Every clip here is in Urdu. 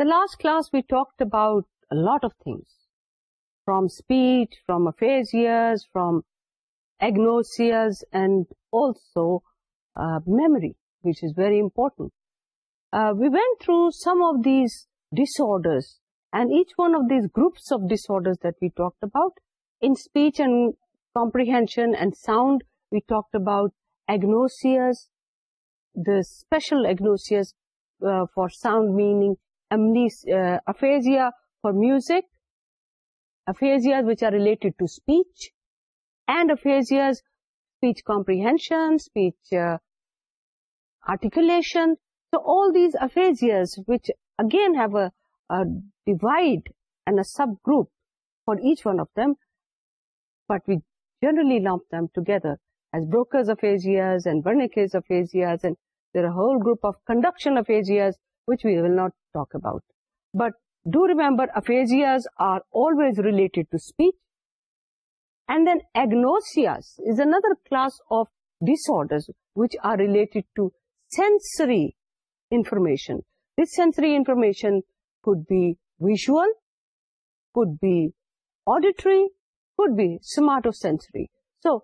The last class we talked about a lot of things, from speech, from aphasias, from agnosias, and also uh, memory, which is very important. Uh, we went through some of these disorders, and each one of these groups of disorders that we talked about, in speech and comprehension and sound, we talked about agnosias, the special agnosias uh, for sound meaning, subgroup for H one of them but we generalise not talk about but do remember sensory information so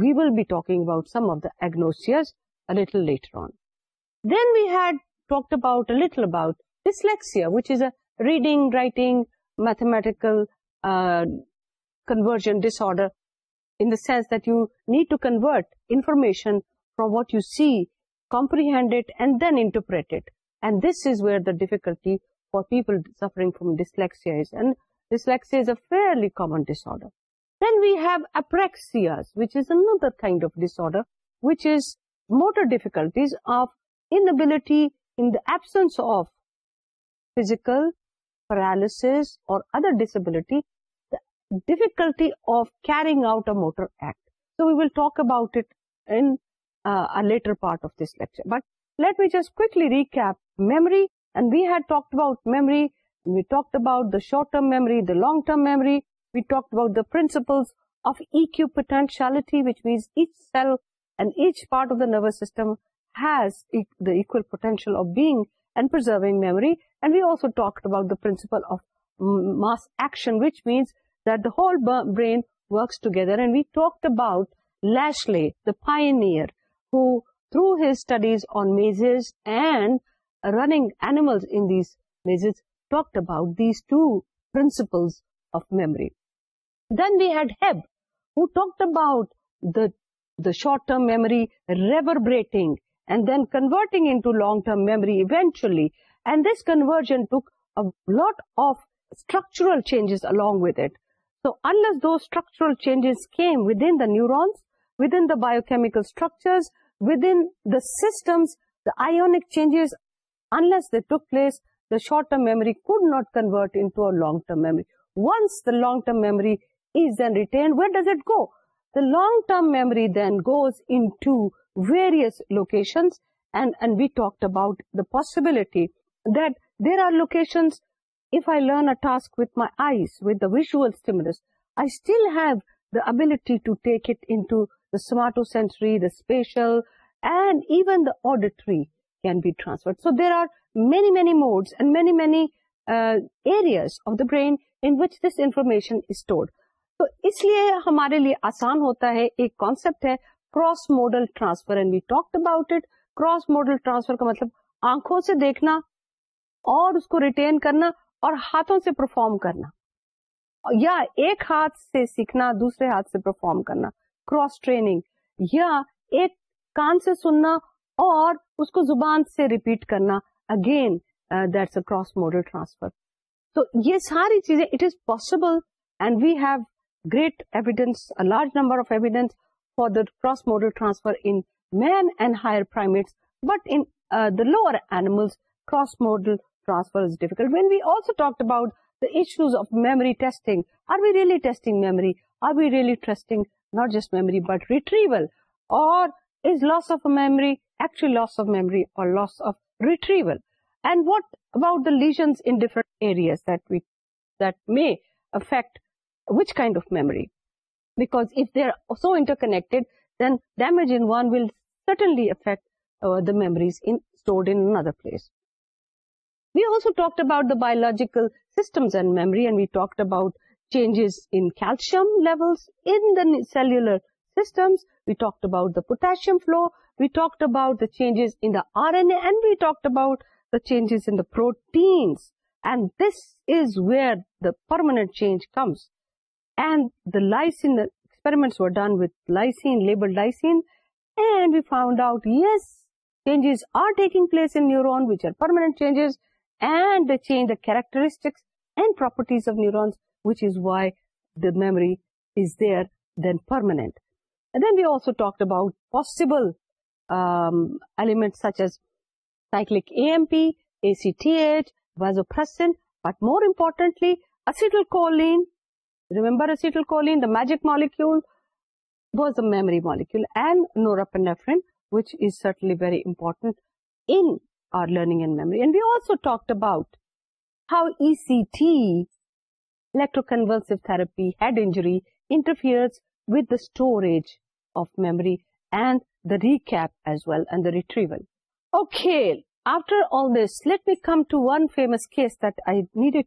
we will be talking about some of diagnosis we'd talk about about dyslexia reading writing mathematical disorders you need to convert information from what you سیمپریہ this is where the difficulty for people from dyslexia fairly common disorder we've observed of disorder which is motor difficulties of inability physical paralysis or difficulty of carry out or we talk about long term memory we talk about پرنسپلشلٹیچ cell and each part of the nervous systems essential and per memory and we also talk about purse action fine air through his studies on mazes and running animals talk about these two principle of memory then we had Hebb who talk about the the short term memory river لفرکچرل neurons with in biochemical systems place term memory could not convert memory once long term memory does it go the long term memory then goes in its location about the possibility there are locations I'll have the ability to take it to smart to سینٹریشل and even the auditory can be transfer there are many many modes and many many areas of the was information تو اس لیے ہمارے لیے آسان ہوتا ہے ایک کانسپٹ ہے cross modal transfer and we talk about it cross modal transfer کا مطلب آنکھوں سے دیکھنا اور اس کو ریٹین کرنا اور ہاتھوں سے پرفارم کرنا یا ایک ہاتھ سے سیکھنا دوسرے ہاتھ سے پرفارم کرنا کراس ٹریننگ یا ایک کان سے سننا اور اس کو زبان سے ریپیٹ کرنا again that's a cross modal transfer تو یہ ساری چیزیں it is possible and we have great evidence large numbers for this model better animal when we also talk about of memory really memory are we really trusting not just memory but retrieval loss آفری loss of memory or loss of retrieval and what about less different met which Camry because interconnect then well certainly affect memories or place we also talk about biological systems and memory and we talk about changes in key cellars we talk about potassium flow we talk about we talk about proteins and this is where permanent change comes لائسنمنٹس characteristics neuron memory is then permanent we talk about possible element such as cyclic AMP P C T H was a bit more importantly magic molecule was um memory molecule now was still very important learning how E C ٹیوسپیڈ injury interfere with storage of memory and the rack as well retrieval all this لم to one famous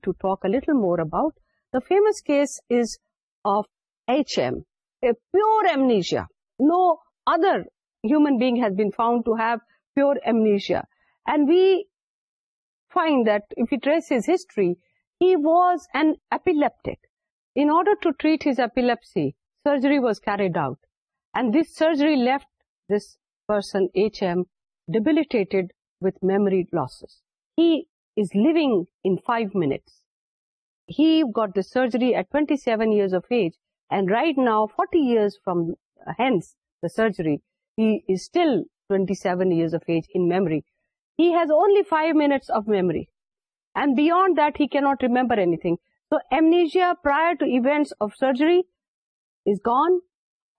to talk all more about famous case is of H M pure amnesia now other found to have پیوریاپٹیکڈر to treat his epilepsy surgery was carried out and this سرجریٹیڈ with memory loss he he got surgery at twenty seven ایئرٹی from ہینڈسٹل سیون ایئرس منٹس کی not remember anything so amnesia پرجری is gone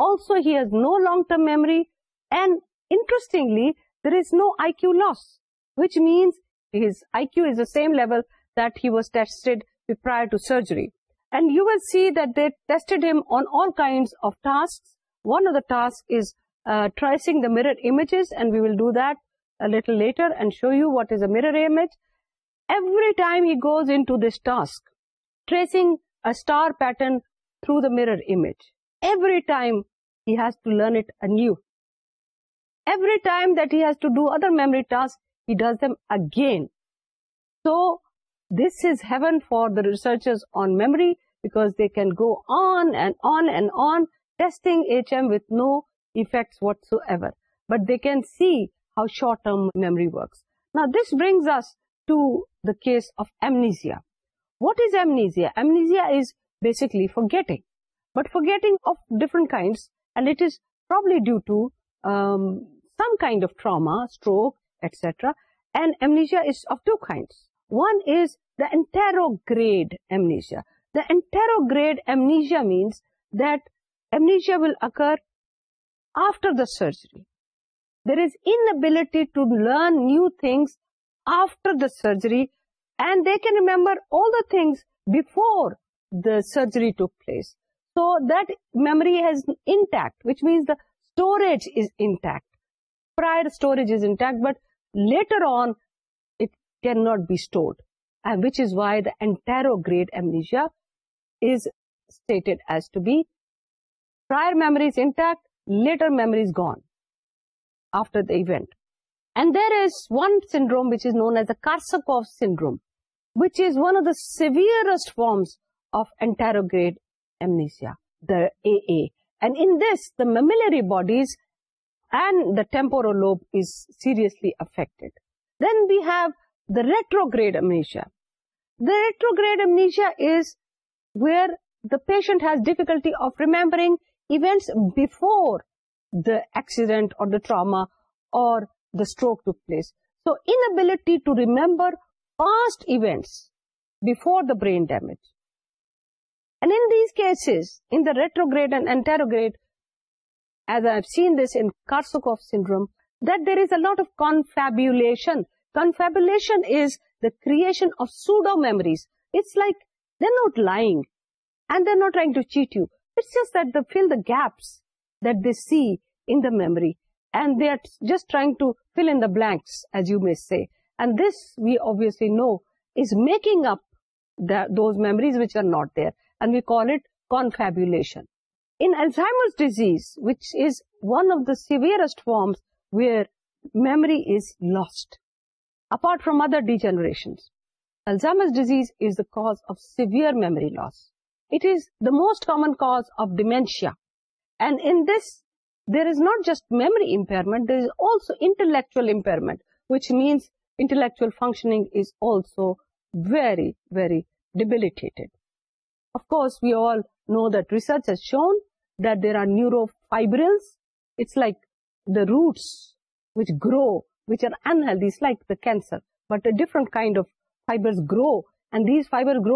also has no long term memory and interesting there is no I loss which means I core is the same level memory task again so This is heaven for the researchers on memory, because they can go on and on and on testing HM with no effects whatsoever. But they can see how short-term memory works. Now, this brings us to the case of amnesia. What is amnesia? Amnesia is basically forgetting, but forgetting of different kinds, and it is probably due to some kind of trauma, stroke, etc. And amnesia is of two kinds. One is the anterograde amnesia. The anterograde amnesia means that amnesia will occur after the surgery. There is inability to learn new things after the surgery, and they can remember all the things before the surgery took place. So that memory is intact, which means the storage is intact. Prior storage is intact, but later on can't be stored and which is why the other severest فارمسریٹ amnesia means anterior affect then we have retrograde amnesia the retrograde amnesia patient has difficulty of remembering before the accident or trauma or the stroke so inability to remember past events before the brain damaging these cases in the retrograde and anterograde دسوکرم there is a lot of confabulation memories like they not lying making up memories which are not a diseases which is one of the severest forms where memory is lost apart from other degenerations. Alzheimer's disease is the cause of severe memory loss. It is the most common cause of dementia. And in this, there is not just memory impairment, there is also intellectual impairment, which means intellectual functioning is also very, very debilitated. Of course, we all know that research has shown that there are neurofibrils. It's like the roots which grow which are indeed like a but different کافکو کورگل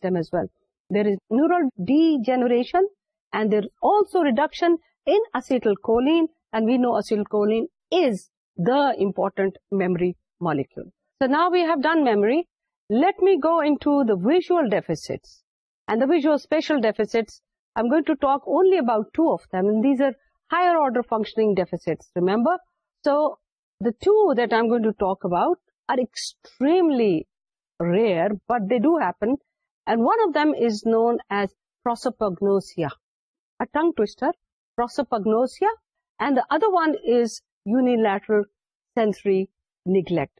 سیلڈ دیر از نیورو ڈیجنریشنشنکولی نوکولیز the important memory molecule so now we've done memory may go to the visual ڈیفیسرگنوسیا tongue ٹویسٹرگنوسیاٹر neglect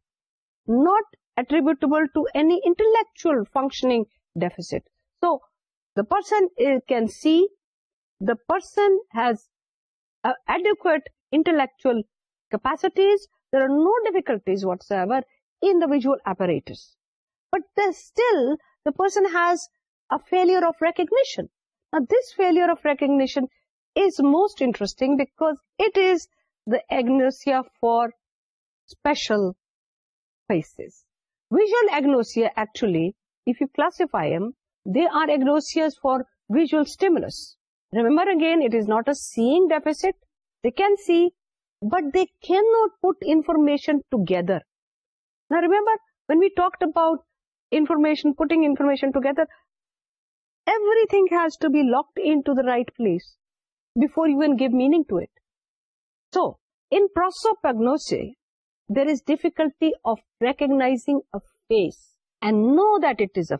not attributable to intellectual functioning deficit so the person keys intellectualities no difficulties whatsoever but still the person has a feel of recognition this feel of recognition is most interesting back it is the agnosia for special remember when we talk about place before you we give memories there is difficulty of recognise no this a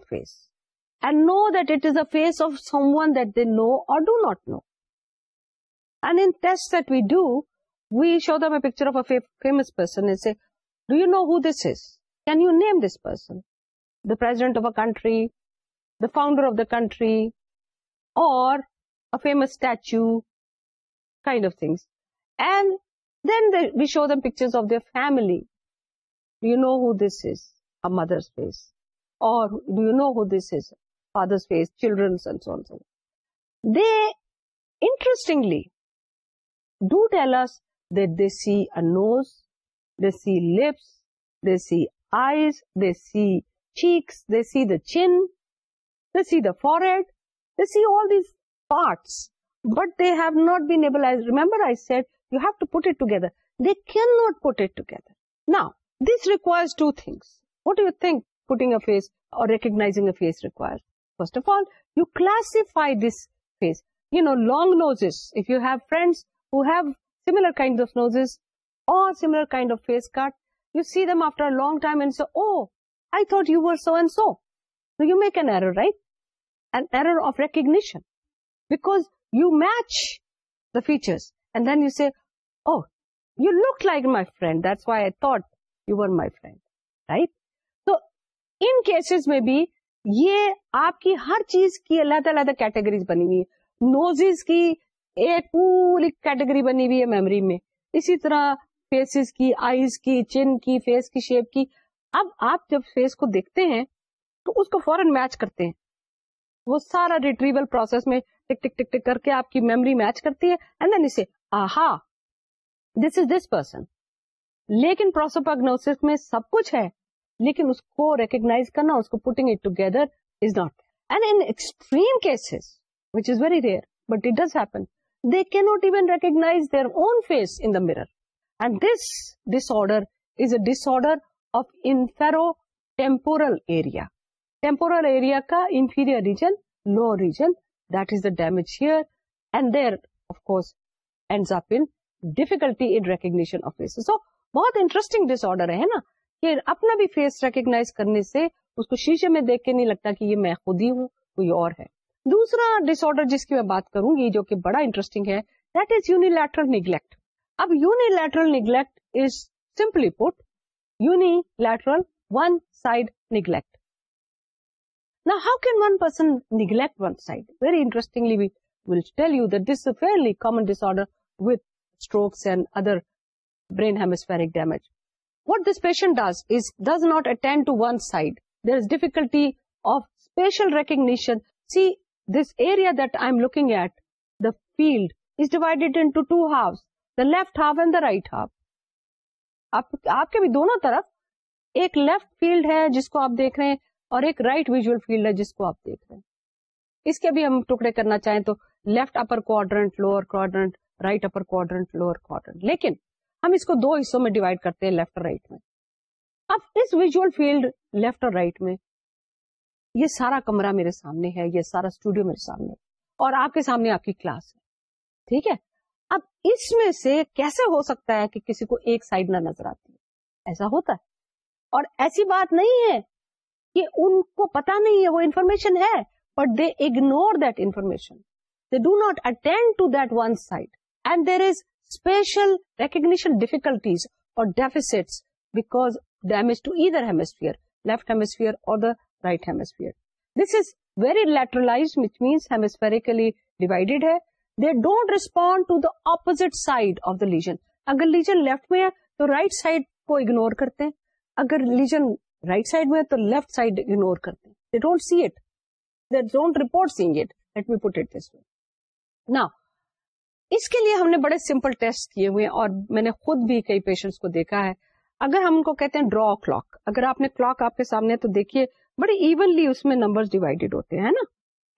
face of they know or do you know who this is can you name this person the per founder of the country or picture families the the Ford parts but they he remember first always long time so تھا so you maker of recognition back you match the features oh you look like my friend that's why i thought you were my friend right so in cases may be یہ آپ کی ہر چیز کی علیحدہ علیحدہ کیٹیگریز بنی ہوئی ہے نوزز کی ایک پوری کیٹیگری بنی ہوئی ہے میموری میں اسی طرح فیسز کی آئیز کی چن کی فیس کی شیپ کی اب آپ جب فیس کو دیکھتے ہیں تو اس کو فورن میچ کرتے ہیں وہ سارا ریٹریول پروسیس میں ٹک ٹک ٹک ٹک کر کے آپ کی میموری میچ کرتی ہے اینڈ دین اسے آہا دس از دس پرسن لیکن پروسپنوس میں سب کچھ ہے لیکن اس کو ریکگناز کرنا اس کو putting it it together is is not not and and cases which very rare but does happen they کی even there own face in the mirror this disorder is a disorder of inferotemporal area temporal area کا inferior region lower region that is the damage here and there of course ends up in difficulty in recognition of face so بہت انٹرسٹنگ ڈس آرڈر ہے نا کہ اپنا بھی فیس ریکگناز کرنے سے اس کو شیشے میں دیکھ کے نہیں لگتا کہ یہ میں خود ہی ہوں کوئی اور ہے دوسرا ڈس آرڈر جس کی میں بات کروں گی جو کہ بڑا انٹرسٹنگ ہے that is unilateral neglect اب unilateral neglect is simply put unilateral one side neglect نا how can one person neglect one side very interesting will tell you that this fairly common disorder with two half the left half and the right half آپ کے بھی دونوں طرف ایک لیفٹ فیلڈ ہے جس کو آپ دیکھ رہے ہیں اور ایک رائٹ ویژل فیلڈ ہے جس کو آپ دیکھ رہے ہیں اس کے بھی ہم ٹکڑے کرنا چاہیں تو left upper quadrant lower quadrant right upper quadrant quadrant lower لیکن ہم اس کو دو حصوں میں ڈیوائڈ کرتے ہیں لیفٹ اور رائٹ میں اب اس ویژل فیلڈ لیفٹ اور رائٹ میں یہ سارا کمرہ میرے سامنے ہے یہ سارا اسٹوڈیو میرے سامنے اور آپ کے سامنے آپ کی کلاس ہے ٹھیک ہے اب اس میں سے کیسے ہو سکتا ہے کہ کسی کو ایک سائڈ نہ نظر آتی ہے ایسا ہوتا ہے اور ایسی بات نہیں ہے کہ ان کو پتا نہیں ہے وہ انفارمیشن ہے but they ignore that information they do not attend to that one side and there is spatial difficulties اور ہے تو رائٹ سائڈ کو اگنور کرتے ہیں اگر لیجن رائٹ سائڈ میں تو لیفٹ سائڈ اگنور کرتے ہیں اس کے لیے ہم نے بڑے سمپل ٹیسٹ کیے ہوئے اور میں نے خود بھی کئی پیشنٹس کو دیکھا ہے اگر ہم ان کو کہتے ہیں ڈرا کلاک اگر آپ نے کلاک آپ کے سامنے تو دیکھیے بڑے ایونلی اس میں نمبر ڈیوائڈیڈ ہوتے ہیں نا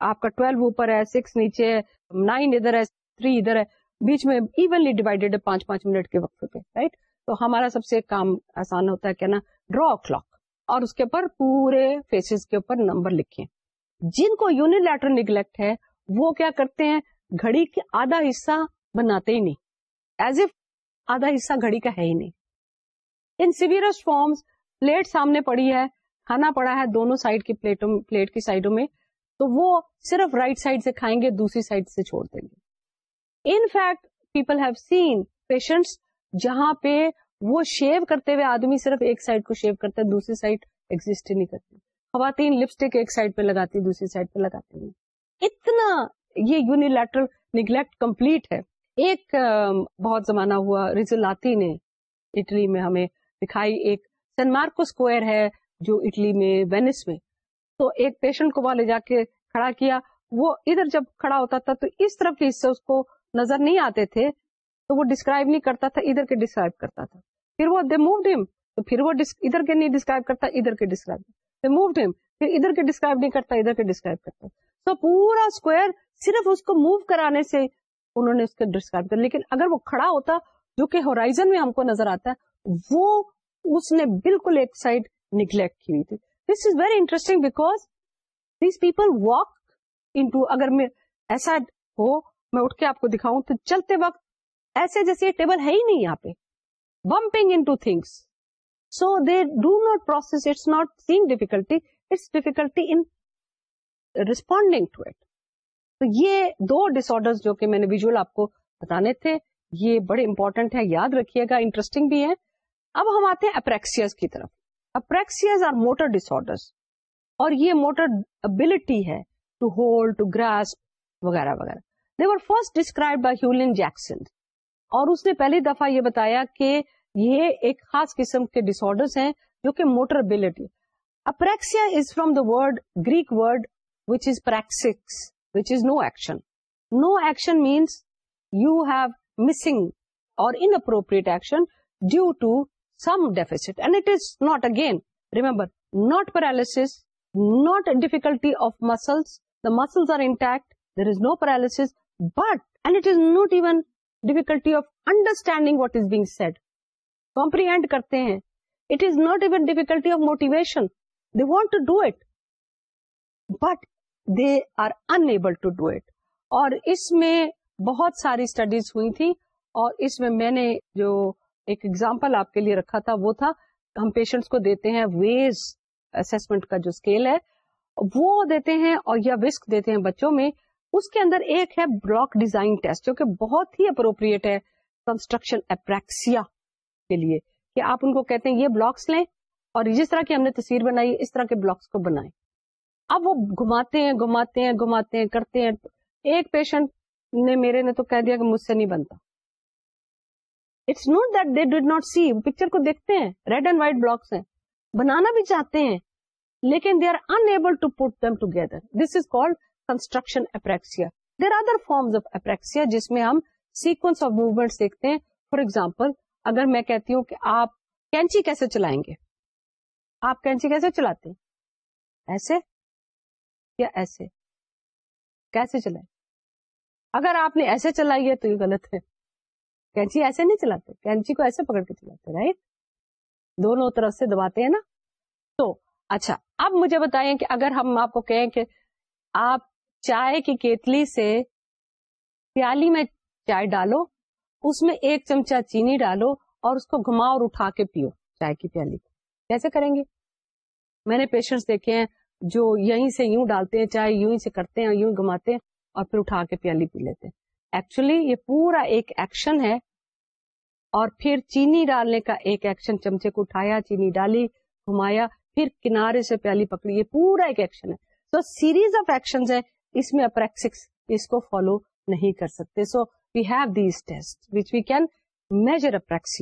آپ کا ٹویلو اوپر ہے سکس نیچے ہے نائن ادھر ہے تھری ادھر ہے بیچ میں ایونلی ڈیوائڈیڈ پانچ پانچ منٹ کے وقت پہ رائٹ تو ہمارا سب سے کام آسان ہوتا ہے کیا نا ڈرا کلاک اور اس کے اوپر پورے فیسز کے اوپر نمبر لکھے جن کو یونیلیٹر نیگلیکٹ ہے وہ کیا کرتے ہیں گھڑی کا آدھا حصہ بناتے ہی نہیں ایز اف آدھا حصہ گھڑی کا ہے ہی نہیں ان سیویئر فارمس پلیٹ سامنے پڑی ہے کھانا پڑا ہے دونوں سائڈ کی پلیٹوں پلیٹ کی سائڈوں میں تو وہ صرف رائٹ right سائڈ سے کھائیں گے دوسری سائڈ سے چھوڑ دیں گے in fact people have seen patients جہاں پہ وہ شیو کرتے ہوئے آدمی صرف ایک سائڈ کو شیو کرتا ہے دوسری سائڈ ایگزٹ ہی نہیں کرتی خواتین لپسٹک ایک سائڈ پہ لگاتی دوسری سائڈ پہ لگاتی نہیں اتنا یونی لیٹرل نیگلیکٹ کمپلیٹ ہے ایک بہت زمانہ ہوا ریزولاتی نے اٹلی میں ہمیں دکھائی ایک سین مارکو اسکوائر ہے جو اٹلی میں وینس میں تو ایک پیشنٹ کو وہاں لے جا کے کھڑا کیا وہ ادھر جب کھڑا ہوتا تھا تو اس طرف کے حصے اس کو نظر نہیں آتے تھے تو وہ ڈسکرائب نہیں کرتا تھا ادھر کے ڈسکرائب کرتا تھا پھر وہ دے تو پھر وہ ادھر کے نہیں ڈسکرائب کرتا ادھر کے ڈسکرائب پھر ادھر کے ڈسکرائب نہیں کرتا ادھر کے ڈسکرائب کرتا سو پورا اسکوائر صرف اس کو موو کرانے سے انہوں نے اس کو ڈسکرائب کر لیکن اگر وہ کھڑا ہوتا جو کہ ہورائزن میں ہم کو نظر آتا ہے وہ اس نے بالکل ایک سائڈ نگلیکٹ کی ہوئی تھی this is very interesting because these people walk in to اگر میں ایسا ہو میں اٹھ کے آپ کو دکھاؤں تو چلتے وقت ایسے جیسے ٹیبل ہے ہی نہیں یہاں پہ bumping in to things so they do not process it's not seeing difficulty it's difficulty in responding to it تو یہ دو ڈس آرڈر جو کہ میں نے آپ کو بتانے تھے یہ بڑے امپورٹنٹ ہے یاد رکھیے گا انٹرسٹنگ بھی ہے اب ہم آتے ہیں اپریکسیز کی طرف آرڈر اور یہ موٹر ابلٹی ہے ٹو ٹو ہولڈ وغیرہ وغیرہ they were first describe by Hughlings Jackson اور اس نے پہلی دفعہ یہ بتایا کہ یہ ایک خاص قسم کے ڈسر ہیں جو کہ motor ability apraxia is from the word Greek word شنشن means you have missing اور inappropriate action due to some deficits again remember not پرالفیکلٹی of muscles muscles are intact there is no paralysis but and it is not even difficulty of understanding what is being said compared کرتے ہیں they are to do it اور اس میں بہت ساری اسٹڈیز ہوئی تھی اور اس میں میں نے جو ایک ایگزامپل آپ کے لیے رکھا تھا وہ تھا ہم پیشنٹس کو دیتے ہیں ویز اسمنٹ کا جو اسکیل ہے وہ دیتے ہیں اور یا وسک دیتے ہیں بچوں میں اس کے اندر ایک ہے بلاک ڈیزائن ٹیسٹ جو کہ بہت ہی اپروپریٹ ہے کنسٹرکشن اپریکسیا کے لیے کہ آپ ان کو کہتے ہیں یہ بلاکس لیں اور جس طرح کی ہم نے تصویر بنائی اس طرح کے بلاکس کو بنائیں اب وہ گھماتے ہیں گھماتے ہیں گھماتے ہیں کرتے ہیں ایک پیشنٹ نے میرے نے تو کہہ دیا کہ مجھ سے نہیں بنتا it's not that they did not see picture کو دیکھتے ہیں ریڈ اینڈ وائٹ بلاکس ہیں بنانا بھی چاہتے ہیں لیکن they are unable to put them together this is called construction apraxia there other forms of apraxia جس میں ہم سیکوینس آف موومینٹ دیکھتے ہیں فار ایگزامپل اگر میں کہتی ہوں کہ آپ کینچی کیسے چلائیں گے آپ کینچی کیسے چلاتے ہیں ایسے یا ایسے کیسے چلائے اگر آپ نے ایسے چلائی ہے تو یہ غلط ہے کینچی ایسے نہیں چلاتے کینچی کو ایسے پکڑ کے چلاتے رائٹ دونوں طرف سے دباتے ہیں نا تو اچھا اب مجھے بتائیں کہ اگر ہم آپ کو کہیں کہ آپ چائے کی کیتلی سے پیالی میں چائے ڈالو اس میں ایک چمچہ چینی ڈالو اور اس کو گھماؤ اور اٹھا کے پیو چائے کی پیالی کو کیسے کریں گے میں نے پیشنٹس دیکھے ہیں جو یہیں سے یوں ڈالتے ہیں چاہے یوں ہی سے کرتے ہیں یوں ہیں اور پھر اٹھا کے پیالی پی لیتے ہیں ایکچولی یہ پورا ایک ایکشن ہے اور پھر چینی ڈالنے کا ایک ایکشن چمچے کو اٹھایا چینی ڈالی گھمایا پھر کنارے سے پیالی پکڑی یہ پورا ایک ایکشن ہے سو سیریز آف ایکشن ہے اس میں اپریکسکس اس کو فالو نہیں کر سکتے so we have these test which we can measure apraxia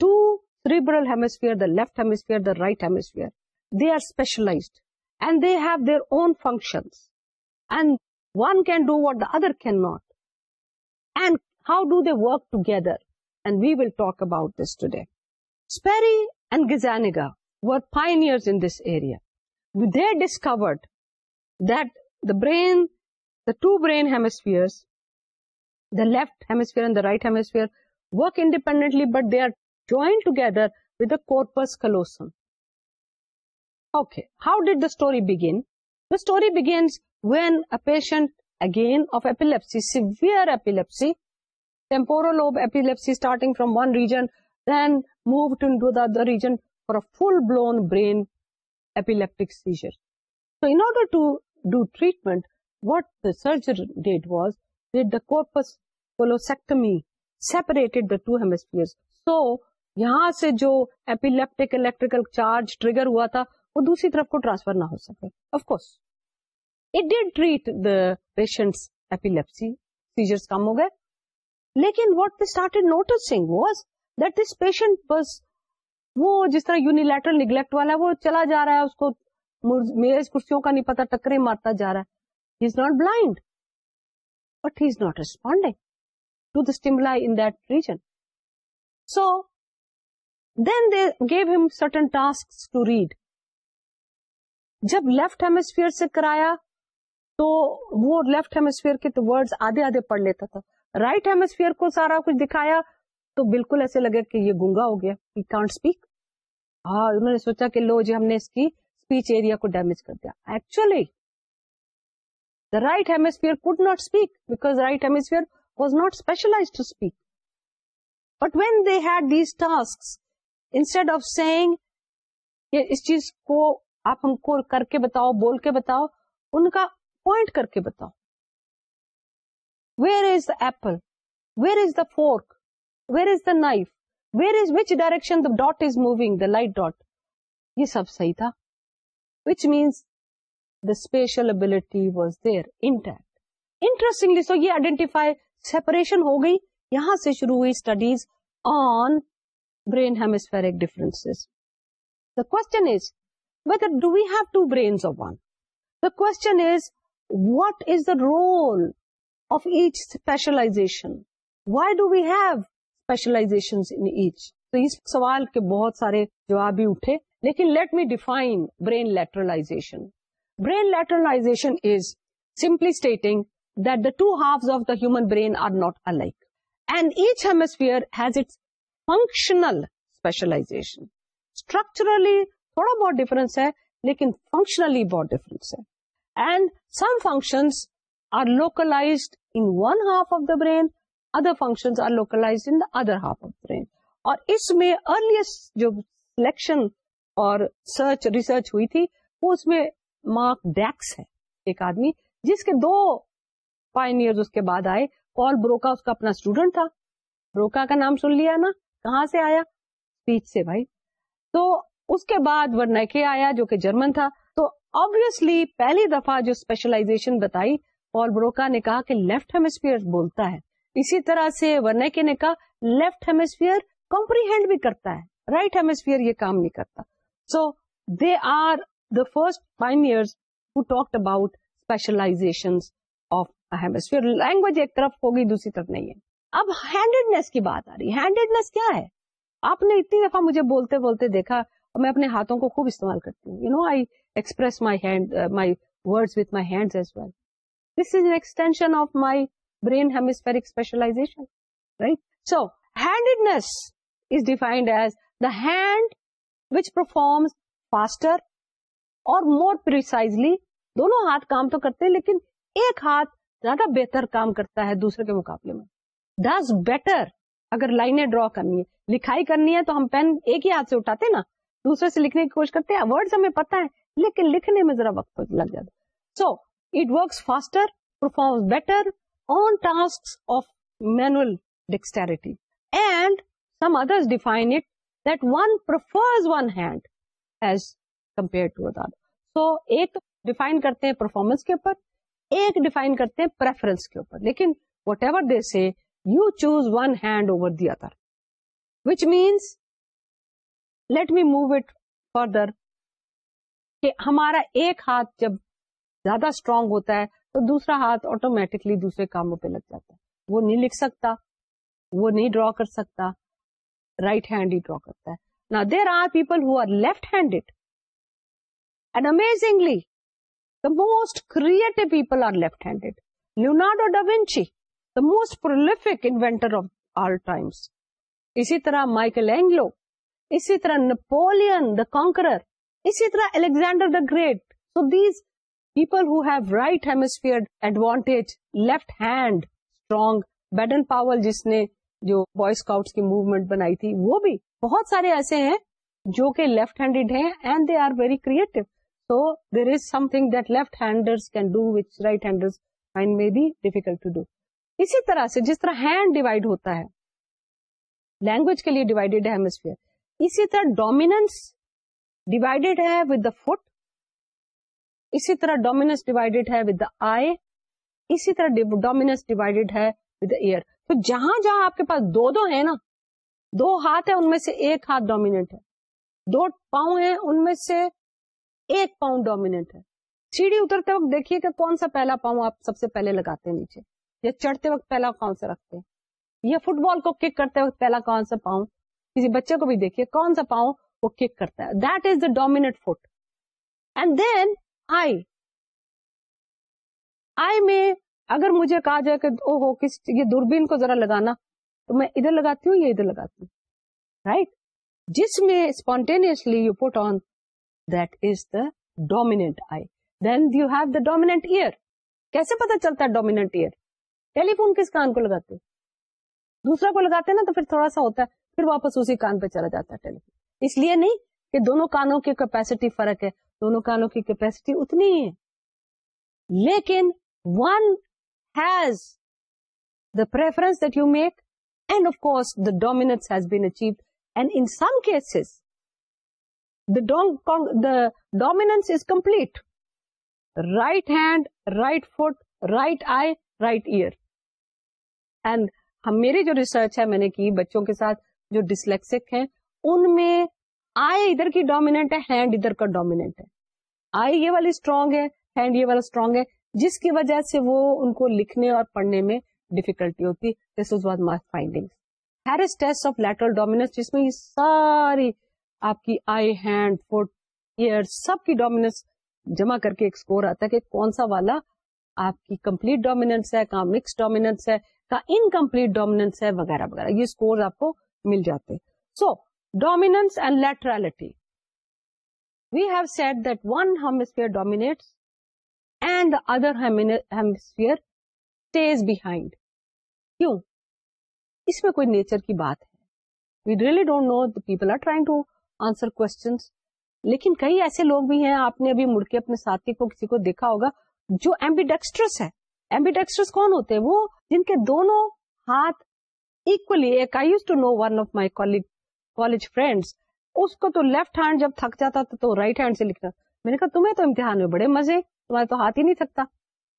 to ریبرلفیئر the left how do they work ٹوگیدرگا were five years discovered the two hemispheres and the right hemisphere work independently but they are joint together wow did داگی region فورٹک so order surgery that was that داپس میپریٹس یہاں سے جو ایپیلیپٹک الیکٹریکل چارج ٹریگر ہوا تھا وہ دوسری طرف کو ٹرانسفر نہ ہو سکے of course it did treat the patients epilepsy seizures کم ہو گئے لیکن what they start noticing was that this patient بس وہ جس طرح یونیلیٹرل نیگلیکٹ والا وہ چلا جا رہا ہے اس کو میز کرسیوں کا نہیں پتا ٹکرے مارتا جا رہا ہے he is not blind but he is not responding to the stimuli in that region so then they gave him certain task to read جب لیفٹ ہیمسفیئر سے کرایا تو وہ لیفٹ ہیمسفیئر کے تو آدھے آدھے پڑھ لیتا تھا رائٹ ہیمسفیئر کو سارا کچھ دکھایا تو بالکل ایسے لگے کہ یہ گنگا ہو گیا ہاں انہوں نے سوچا کہ لو جی ہم نے اس کی اسپیچ ایریا کو ڈیمیج کر دیا actually the right hemisphere could not speak because right hemisphere was not specialize to speak but when they had these task instead of seeing اس چیز کو آپ ہم کو کر کے بتاؤ بول کے بتاؤ ان کا پوائنٹ کر کے بتاؤ where is the apple where is the fork where is the knife where is which direction dot is moving the light dot یہ سب صحیح تھا which means the spatial ability was there intact interesting so یہ آئیڈینٹیفائی سیپریشن ہو گئی یہاں سے شروع ہوئی studies on brain sphere do we two brains one the quote is the role why do we specialization سوال کے بہت سارے جواب بھی اٹھے لیکن let we define brain later brain lateralization is simplest that the two half of the brain are not alike and each hemisphere has its functional specialization structurally تھوڑا بہت ڈفرنس ہے لیکن فنکشنلی بہت ڈفرنس ہے and some functions are localize in one half of the brain other function are localize in other half of brain اور اس میں ارلیسٹ جو سلیکشن اور سرچ ریسرچ ہوئی تھی وہ اس میں مارک ڈیکس ہے ایک آدمی جس کے دو پائنیئر اس کے بعد آئے پال بروکا اس کا اپنا اسٹوڈنٹ تھا بروکا کا نام سن لیا نا کہاں سے آیا اسپیچ سے بھائی تو اس کے بعد ورنیکے آیا جو کہ جرمن تھا تو آبیسلی پہلی دفعہ جو اسپیشلائزیشن بتائی پال بروکا نے کہا کہ لیفٹ ہیمسفیئر بولتا ہے اسی طرح سے ورنیکے نے کہا لیفٹ ہیمسفیئر کمپریہینڈ بھی کرتا ہے رائٹ ہیمسفیئر یہ کام نہیں کرتا so they are the first five years to talk about specialization of hemisphere language ایک طرف ہوگی دوسری طرف نہیں ہے اب ہینڈیڈنیس کی بات آ رہی ہے ہینڈیڈنیس کیا ہے آپ نے اتنی دفعہ مجھے بولتے بولتے دیکھا اور میں اپنے ہاتھوں کو خوب استعمال کرتی ہوں you know I express my hand hand my my my word with as well this is extension of brain specialization right so handedness is defined as the hand which performs faster اور مور پرائزلی دونوں ہاتھ کام تو کرتے لیکن ایک ہاتھ زیادہ بہتر کام کرتا ہے دوسرے کے مقابلے میں ڈز بیٹر اگر لائنیں ڈرا کرنی ہے لکھائی کرنی ہے تو ہم پین ایک ہی ہاتھ سے اٹھاتے نا دوسرے سے لکھنے کی کوشش کرتے ہیں ہمیں پتا ہے لیکن لکھنے میں ذرا وقت لگ جاتا so it it works faster better on task of and some define that one one prefers hand as compare to other so ایک ڈیفائن کرتے ہیں پرفارمنس کے اوپر ایک ڈیفائن کرتے ہیں پریفرنس کے اوپر لیکن whatever they said over دیا تھا مو اٹ فردر کہ ہمارا ایک ہاتھ جب زیادہ اسٹرانگ ہوتا ہے تو دوسرا ہاتھ آٹومیٹکلی دوسرے کاموں پہ لگ جاتا ہے وہ نہیں لکھ سکتا وہ نہیں ڈرا کر سکتا رائٹ ہینڈ ہی ڈرا کرتا ہے نا there are people who are left handed and amazingly the most creative people are left handed Leonardo da Vinci most prolific inventor of all times اسی طرح مائکل اینگلو اسی طرح دا کانکرر اسی طرح Alexander the Great so these people who have right hemisphere advantage left hand strong Baden Powell جس نے جو بوائے اسکاؤٹس کی موومنٹ بنائی تھی وہ بھی بہت سارے ایسے ہیں جو کہ لیفٹ ہینڈیڈ ہیں and they are very creative so there is something that left can do which right hands and may be difficult to do اسی طرح سے جس طرح ہینڈ ڈیوائڈ ہوتا ہے لینگویج کے لیے ڈیوائڈیڈ ہے ہیمسفیئر اسی طرح ڈومیننس ڈیوائڈیڈ ہے ود دا فٹ اسی طرح ڈومیننس ڈیوائڈیڈ ہے ود دا آئی اسی طرح ڈومیننس ڈیوائڈیڈ ہے ود ایئر تو جہاں جہاں آپ کے پاس دو دو ہے نا دو ہاتھ ہے ان میں سے ایک ہاتھ ڈومینٹ ہے دو پاؤں ہیں ان میں سے ایک پاؤں ڈومیننٹ ہے سیڑھی اترتے وقت دیکھیے کہ کون سا پہلا پاؤں آپ سب سے پہلے لگاتے ہیں نیچے یا چڑھتے وقت پہلا کون سا رکھتے ہیں یا فٹ بال کو کک کرتے وقت پہلا کون سا پاؤں کسی بچے کو بھی دیکھیے کون سا پاؤں وہ کک کرتا ہے that is the dominant foot and then eye eye میں اگر مجھے کہا جائے کہ او ہو کس یہ دوربین کو ذرا لگانا تو میں ادھر لگاتی ہوں یا ادھر لگاتی ہوں رائٹ جس میں you on that is the dominant eye then you have the dominant ear کیسے پتا چلتا ہے ڈومینٹ ایئر ٹیلی فون کس کان کو لگاتے دوسرا کو لگاتے نا تو پھر تھوڑا سا ہوتا ہے پھر واپس اسی کان پہ چلا جاتا ہے ٹیلی فون اس لیے نہیں کہ دونوں کانوں کی کیپیسٹی فرق ہے دونوں کانوں کی کیپیسٹی اتنی ہی ہے لیکن one has the preference that you make and of course the dominance has been achieve and in some cases the dominance is complete right hand right foot right eye right ear and ہم میرے جو ریسرچ ہے میں نے کی بچوں کے ساتھ جو ڈسلیکسک ہیں ان میں آئے ادھر کی ڈومیننٹ ہے ہینڈ ادھر کا ڈومیننٹ ہے آئے یہ والی اسٹرانگ ہے ہینڈ یہ والا اسٹرانگ ہے جس کی وجہ سے وہ ان کو لکھنے اور پڑھنے میں ڈیفیکلٹی ہوتی this my finding Harris test of lateral dominance جس میں ساری آپ کی آئی ہینڈ فٹ ایئر سب کی ڈومیننس جمع کر کے ایک اسکور آتا ہے کہ کون سا والا آپ کی کمپلیٹ ڈومیننس ہے کہاں مکس ڈومیننس ہے کا انکمپلیٹ ڈومیننس ہے وغیرہ وغیرہ یہ اسکور آپ کو مل جاتے so dominance and later we have said that one hemisphere dominate and the other hemisphere stays behind کیوں اس میں کوئی نیچر کی بات ہے we really don't know people are trying to answer questions لیکن کئی ایسے لوگ بھی ہیں آپ نے ابھی مڑ کے اپنے ساتھی کو کسی کو دیکھا ہوگا جو ایمبیڈیکسٹرس ہے ایمبیڈیکسٹرس کون ہوتے ہیں وہ جن کے دونوں ہاتھ اکولی ایک I use to know one of my college college friends اس کو تو لیفٹ ہینڈ جب تھک جاتا تو رائٹ ہینڈ سے لکھتا میں نے کہا تمہیں تو امتحان میں بڑے مزے تمہارا تو ہاتھ ہی نہیں تھکتا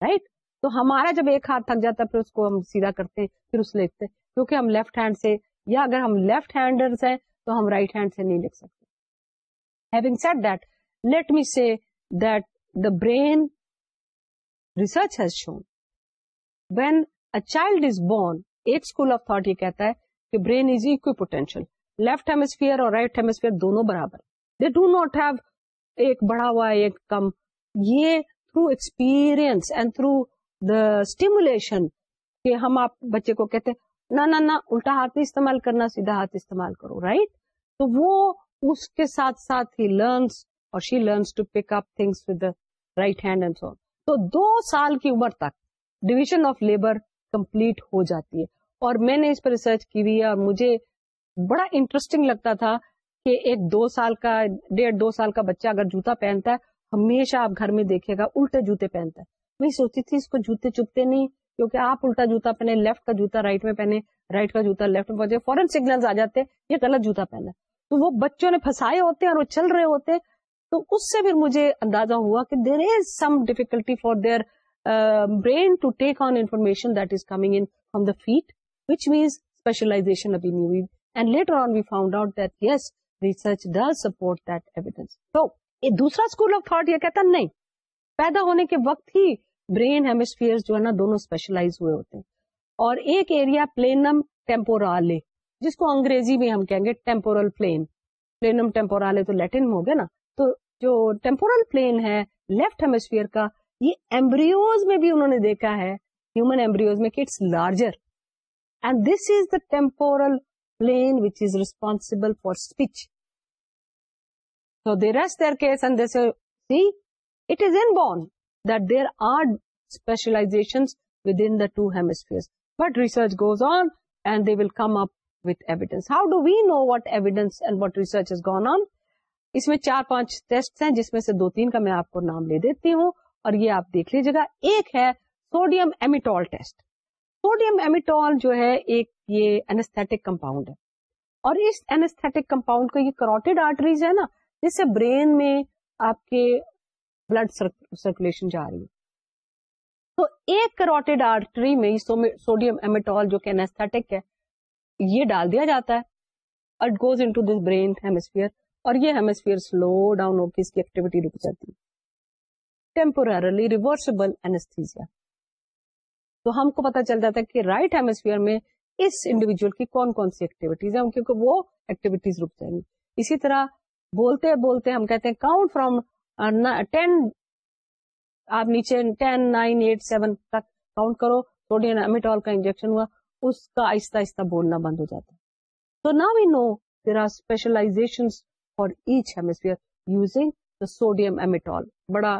رائٹ تو ہمارا جب ایک ہاتھ تھک جاتا ہے پھر اس کو ہم سیدھا کرتے ہیں پھر اس لکھتے ہیں کیونکہ ہم لیفٹ ہینڈ سے یا اگر ہم لیفٹ ہینڈرز ہیں تو ہم رائٹ ہینڈ سے نہیں لکھ سکتے having said that let me see that the brain research has shown when a child is born ایک اسکول آف تھاٹ یہ کہتا ہے کہ برینک پوٹینش لیفٹ ہیمسفیئر اور رائٹ ہیمسفیئر دونوں برابر دی ڈو ناٹ ہیو ایک بڑھا ہوا ایک کم یہ تھرو ایکسپیرئنس تھرو اسٹیملیشن بچے کو کہتے ہیں نہ نہ الٹا ہاتھ استعمال کرنا سیدھا ہاتھ استعمال کرو رائٹ تو وہ اس کے ساتھ ساتھ ہی لرنس اور she learns to pick up thing with right hand and then تو دو سال کی عمر تک ڈویژن آف لیبر کمپلیٹ ہو جاتی ہے اور میں نے اس پر ریسرچ کی ہوئی اور مجھے بڑا انٹرسٹنگ لگتا تھا کہ ایک دو سال کا ڈیڑھ دو سال کا بچہ اگر جوتا پہنتا ہے ہمیشہ آپ گھر میں دیکھے گا الٹے جوتے پہنتا ہے میں سوچتی تھی اس کو جوتے چپتے نہیں کیونکہ آپ الٹا جوتا پہنے لیفٹ کا جوتا رائٹ میں پہنے رائٹ کا جوتا لیفٹ میں پہنچے فورن سگنل آ جاتے یہ غلط جوتا پہنا تو وہ بچوں نے پھنسائے ہوتے ہیں اور وہ چل رہے ہوتے تو اس سے پھر مجھے اندازہ ہوا کہ there is some difficulty for there the fat which پیدا ہونے کے وقت ہی ہیمسفیئر جو ہے نا دونوں اسپیشلائز ہوئے ہوتے ہیں اور ایک ایریا پلینم ٹیمپورالے جس کو انگریزی میں ہم کہیں گے ٹیمپورل پلین پلینم لیٹن ہو گیا نا تو جو ٹیمپورل پلین ہے لیفٹ ہیمسفیئر کا ایمبریوز میں بھی انہوں نے دیکھا ہے کہ پانچ ٹیسٹ ہیں جس میں سے دو تین کا میں آپ کو نام لے دیتی ہوں اور یہ آپ دیکھ لیجیے گا ایک ہے sodium amytal test sodium amytal جو ہے ایک یہ کمپاؤنڈ کمپاؤنڈ ہے اور اس یہ کروٹیڈ آرٹریز ہے نا جس سے برین میں آپ کے بلڈ سرکولیشن جا رہی ہے تو ایک کروٹیڈ آرٹری میں سوڈیم ایمیٹول جو کہ انستک ہے یہ ڈال دیا جاتا ہے it goes this brain hemisphere اور یہ ہیمسفیئر سلو ڈاؤن ہو کے اس کی ایکٹیویٹی رک جاتی ہے ٹیمپورلی ریورسبل اینسیا تو ہم کو پتا چل جاتا ہے کہ رائٹ right ہیمسفیئر میں اس انڈیویجل کی کون کون سی ایکٹیویٹیز ہیں کیونکہ وہ ایکٹیویٹیز رک جائیں گی اسی طرح بولتے بولتے ہم کہتے ہیں کاؤنٹ فرام ٹین آپ نیچے ٹین نائن ایٹ سیون تک کاؤنٹ کرو سوڈیم امیٹال کا انجیکشن ہوا اس کا آہستہ آہستہ بولنا بند ہو جاتا ہے تو نا we know there are specialization for each hemisphere using the sodium amytal بڑا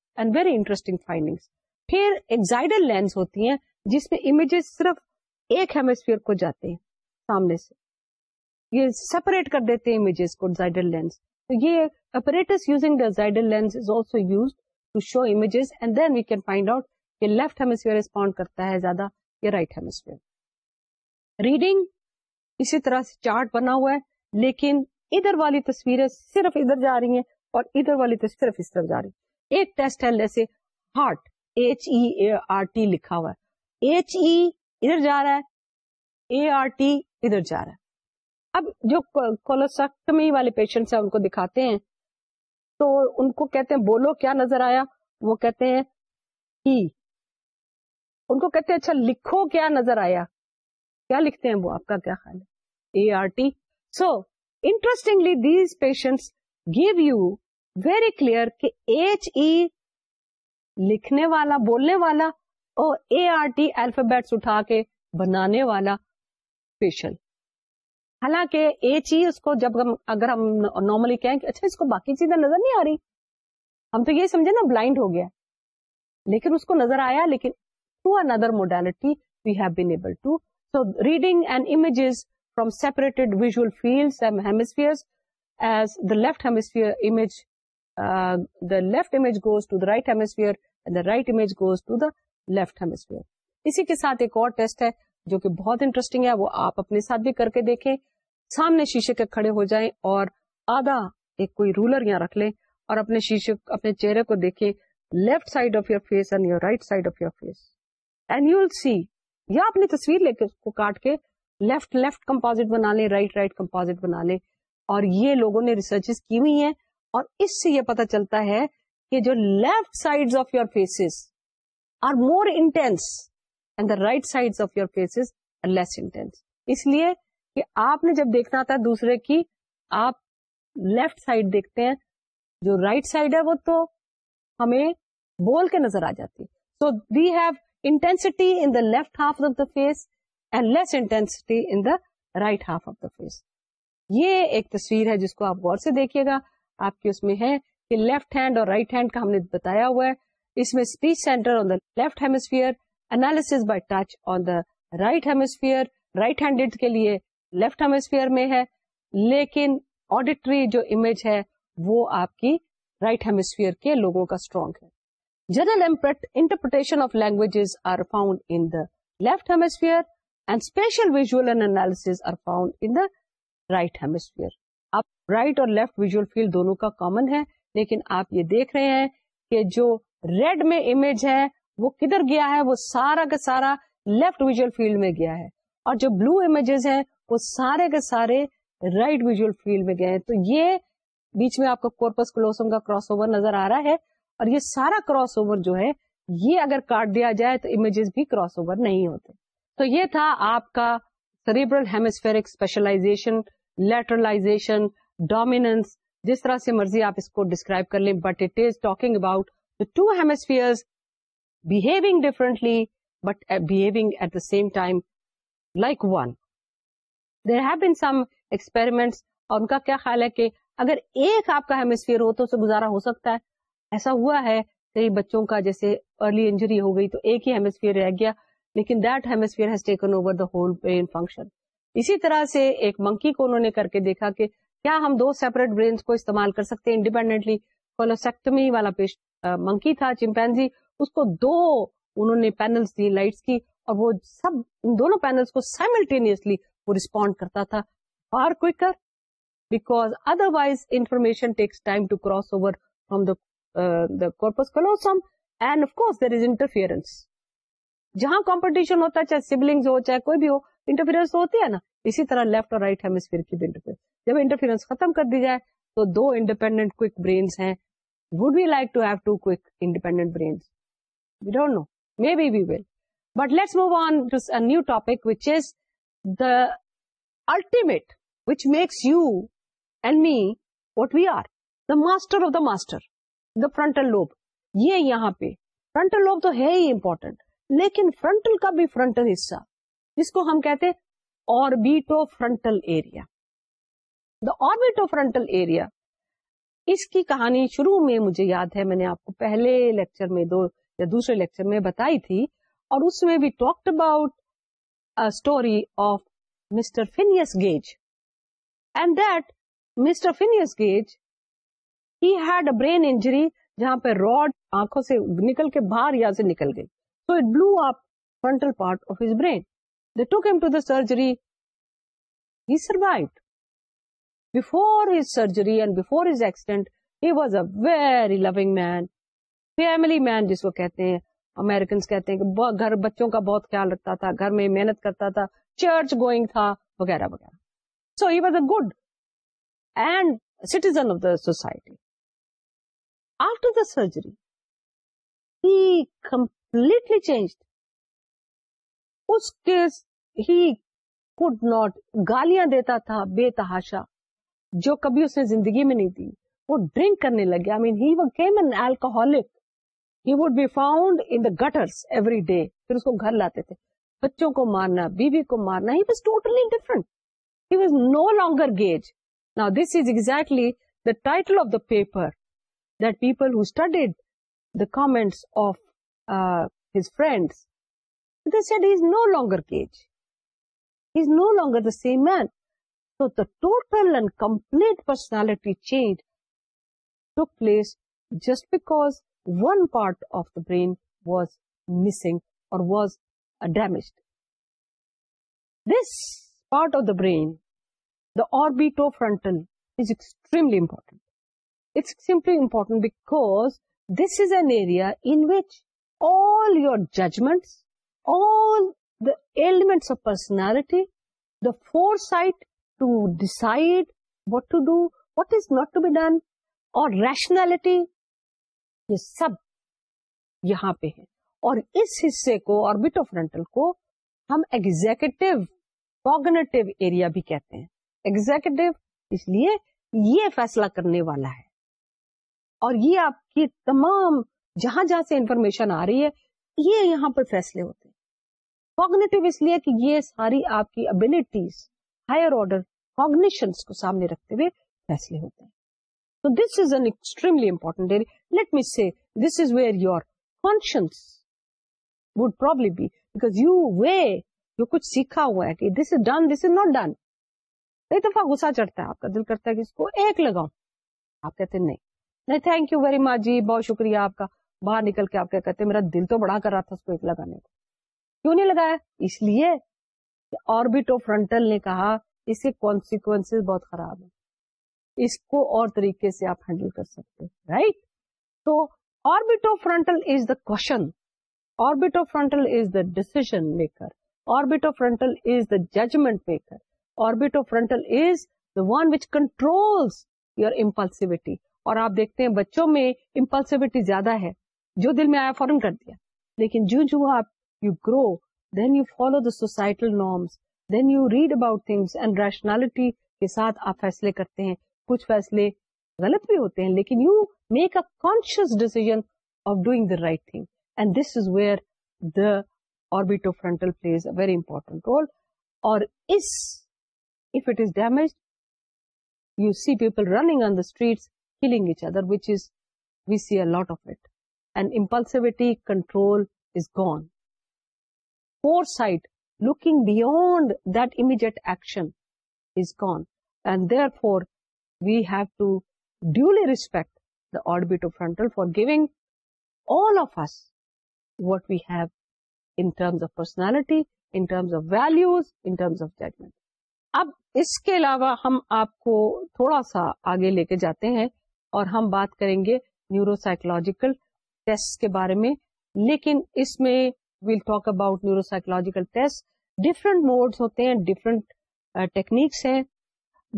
اینڈ ویری انٹرسٹنگ فائنڈنگ پھر ایکزائڈل لینس ہوتی ہیں جس میں امیجز صرف ایک ہیموسفیئر کو جاتے ہیں سامنے سے یہ سپریٹ کر دیتے ہیں امیجز کو زائڈل لینس تو یہ apparatus using the Zaidel lens is also use to show images and then we can find out کہ لیفٹ ہیموسفیئر ریسپونڈ کرتا ہے زیادہ یا رائٹ ہیموسفیئر ریڈنگ اسی طرح سے چارٹ بنا ہوا ہے لیکن ادھر والی تصویریں صرف ادھر جا رہی ہیں اور ادھر والی تصویر صرف اس طرف جا رہی ہیں ایک ٹیسٹ ہے جیسے heart H E R T لکھا ہوا ہے ایچ ای e ادھر جا رہا ہے اے آر ٹی ادھر جا رہا ہے اب جو والے پیشنٹس ہیں ان کو دکھاتے ہیں تو ان کو کہتے ہیں بولو کیا نظر آیا وہ کہتے ہیں ای ان کو کہتے ہیں اچھا لکھو کیا نظر آیا کیا لکھتے ہیں وہ آپ کا کیا خیال ہے A R T so interestingly these patients give you very clear کہ ایچ ای e لکھنے والا بولنے والا اور اے آر ٹی اٹھا کے بنانے والا حالانکہ e اس کو جب ہم اگر ہم نارملی کہیں کہ اچھا اس کو باقی چیزیں نظر نہیں آ رہی ہم تو یہ سمجھے نا بلائنڈ ہو گیا لیکن اس کو نظر آیا لیکن to another modality we have been able to show reading and images from separated visual field hemisphere as the left hemisphere image the left image goes to the right hemisphere left hemisphere اسی کے ساتھ ایک اور ٹیسٹ ہے جو کہ بہت انٹرسٹنگ ہے وہ آپ اپنے ساتھ بھی کر کے دیکھیں سامنے شیشے کے کھڑے ہو جائیں اور آدھا ایک کوئی رولر یہاں رکھ لیں اور اپنے شیشے اپنے چہرے کو دیکھیں left side of your face and your right side of your face and you see یا اپنی تصویر لے کے کاٹ کے لیفٹ لیفٹ کمپوزٹ بنا لیں رائٹ رائٹ کمپوزٹ بنا لیں اور یہ لوگوں نے ریسرچز کی ہوئی ہیں اور اس سے یہ پتا چلتا ہے کہ جو left side of your faces are more intense and the right side of your faces اس لیے کہ آپ نے جب دیکھنا تھا دوسرے کی آپ لیفٹ سائڈ دیکھتے ہیں جو رائٹ right سائڈ ہے وہ تو ہمیں بول کے نظر آ جاتی so we have intensity in the left half of the face and less intensity in the right half of the face یہ ایک تصویر ہے جس کو آپ غور سے دیکھیے گا آپ کے اس میں ہے کہ لیفٹ ہینڈ اور رائٹ ہینڈ کا ہم نے بتایا ہوا ہے اس میں speech centre on the left hemisphere analysis by touch on the right hemisphere right hand کے لیے لیفٹ ہیموسفیئر میں ہے لیکن آڈیٹری جو امیج ہے وہ آپ کی رائٹ ہیموسفیئر کے لوگوں کا اسٹرانگ ہے general interpretation of languages are found in the left hemisphere and spatial visual and analysis are found in the right hemisphere right اور لیفٹ ویژل فیلڈ دونوں کا کامن ہے لیکن آپ یہ دیکھ رہے ہیں کہ جو ریڈ میں امیج ہے وہ کدھر گیا ہے وہ سارا کا سارا لیفٹ ویژل فیلڈ میں گیا ہے اور جو بلو امیجز ہیں وہ سارے کے سارے رائٹ ویژل فیلڈ میں گئے ہیں تو یہ بیچ میں آپ کو کورپس کلوسم کا کراس اوور نظر آ رہا ہے اور یہ سارا کراس اوور جو ہے یہ اگر کاٹ دیا جائے تو امیجز بھی کراس اوور نہیں ہوتے تو یہ تھا آپ کا cerebral hemispheric specialisation lateralisation dominance جس طرح سے مرضی آپ اس کو ڈسکرائب کر لیں but it is talking about the two hemisphere behaving differently but behaving at the same time like one there have been some experiments اور ان کا کیا خیال ہے کہ اگر ایک آپ کا ہیمسفیئر ہو تو اسے گزارا ہو سکتا ہے ایسا ہوا ہے کئی بچوں کا جیسے ارلی انجری ہو گئی تو ایک ہی ہیمسفیئر رہ گیا لیکن that hemisphere has taken over the whole brain function اسی طرح سے ایک منکی کو انہوں نے کر کے دیکھا کہ کیا ہم دو سیپریٹ برینس کو استعمال کر سکتے ہیں انڈیپینڈنٹلی کولوسیکٹمی والا پیش منکی تھا چمپینزی اس کو دو انہوں نے پینلز دی لائٹس کی اور وہ سب ان دونوں پینلز کو سائملٹینیسلی وہ ریسپونڈ کرتا تھا far quicker because otherwise information takes time to cross over from the corpus callosum and of course there is interference جہاں کمپٹیشن ہوتا ہے چاہے سبلنگز ہو چاہے کوئی بھی ہو انٹرفیئرنس ہوتی ہے نا اسی طرح لیفٹ اور رائٹ ہیمسفیئر کی بھی انٹرفیئر جب انٹرفیئرنس ختم کر دی جائے تو دو انڈیپینڈنٹ کوئک برینس ہیں would we like to have two quick independent brains we don't know maybe we will but let's move on to a new topic which is the ultimate which makes you and me what we are the master of the master the frontal lobe یہ یہاں پہ فرنٹل لوب تو ہے ہی امپورٹنٹ لیکن فرنٹل کا بھی فرنٹل حصہ جس کو ہم کہتے orbito frontal area orbit of frontal area اس کی کہانی شروع میں مجھے یاد ہے میں نے آپ کو پہلے لیکچر میں دو یا دوسرے لیکچر میں بتائی تھی اور اس میں بھی talked about story of mister Phineas Gage and that mister Phineas Gage had a brain injury جہاں پہ راڈ آنکھوں سے نکل کے باہر یہاں سے نکل گئی so it blew up frontal part of his brain the took to surgery he survived before his surgery and before his accident he was a very loving man family man جس کو کہتے ہیں امیرکنس کہتے ہیں کہ گھر بچوں کا بہت خیال رکھتا تھا گھر میں محنت کرتا تھا چرچ گوئنگ تھا وغیرہ وغیرہ so he was a good and citizen of the society after the surgery he completely changed اس کے ہی ناٹ گالیاں دیتا تھا بے تحاشا جو کبھی اس نے زندگی میں نہیں دی وہ ڈرنک کرنے لگے I mean he came an alcoholic he would be found in the gutters every day پھر اس کو گھر لاتے تھے بچوں کو مارنا بیوی بی کو مارنا he was totally different he was no longer Gage now this is exactly the title of the paper that people who studied the comments of his friends this said he is no longer Gage he is no longer the same man So the total and complete personality change took place just because one part of the brain was missing or was damaged. This part of the brain, the orbitofrontal, is extremely important. It's simply important because this is an area in which all your judgments, all the elements of personality, the foresight to decide what to do what is not to be done اور ریشنلٹی یہ سب یہاں پہ ہے اور اس حصے کو اور بٹو فرنٹل کو ہم ایگزیکٹو کوگنیٹو ایریا بھی کہتے ہیں ایگزیکٹو اس لیے یہ فیصلہ کرنے والا ہے اور یہ آپ کی تمام جہاں جہاں سے انفارمیشن آ رہی ہے یہ یہاں پہ فیصلے ہوتے ہیں کوگنیٹو اس لیے کہ یہ ساری آپ کی ابلیٹیز ہائر آرڈر کوگنیشن کو سامنے رکھتے ہوئے فیصلے ہوتے ہیں تو this is an extremely important area let me see this is where your conscience would probably be because you way جو کچھ سیکھا ہوا ہے کہ this is done this is not done ایک دفعہ گسا چڑھتا ہے آپ کا دل کرتا ہے کہ اس کو ایک لگاؤ آپ کہتے ہیں نہیں نہیں تھینک یو ویری مچ جی بہت شکریہ آپ کا باہر نکل کے آپ کیا کہتے ہیں میرا دل تو بڑا کر رہا تھا اس کو ایک لگانے کو کیوں نہیں لگایا اس لیے آربیٹو فرنٹل نے کہا اس کے کانسیکوینس بہت خراب ہیں اس کو اور طریقے سے آپ ہینڈل کر سکتے رائٹ تو orbit of frontal is the caution orbit of frontal is the decision maker orbit of frontal is the judgement maker orbit of frontal is the one which control your impulsivity اور آپ دیکھتے ہیں بچوں میں امپلسیوٹی زیادہ ہے جو دل میں آیا فوراً کر دیا لیکن جو جو آپ you grow then you follow the societal norms then you read about things and rationality کے ساتھ آپ فیصلے کرتے ہیں کچھ فیصلے غلط بھی ہوتے ہیں لیکن you make a conscious decision of doing the right thing and this is where the orbito frontal plays a very important role اور اس if it is damage you see people running on the streets killing each other which is we see a lot of it and impulsivity control is gone foresight look but immediate action for view to duly respect the debatability values of judgement اب اس کے علاوہ ہم آپ کو تھوڑا سا آگے لے کے جاتے ہیں اور ہم بات کریں گے نیورو سائیکولوجیکل ٹیسٹ کے بارے میں لیکن اس میں we'll talk about neuro test different modes ہوتے ہیں ڈفرنٹ ٹیکنیکس uh, ہیں